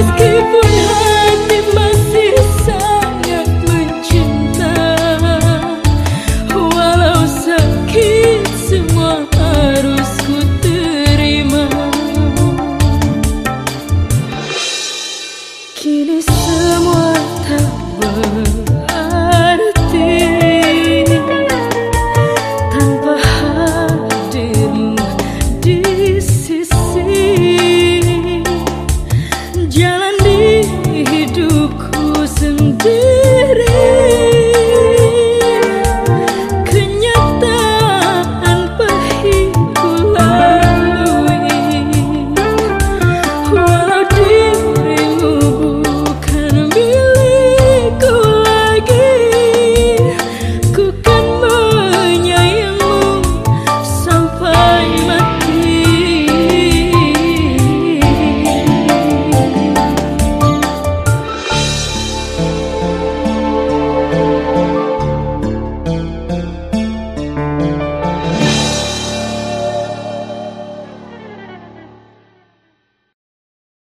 Just keep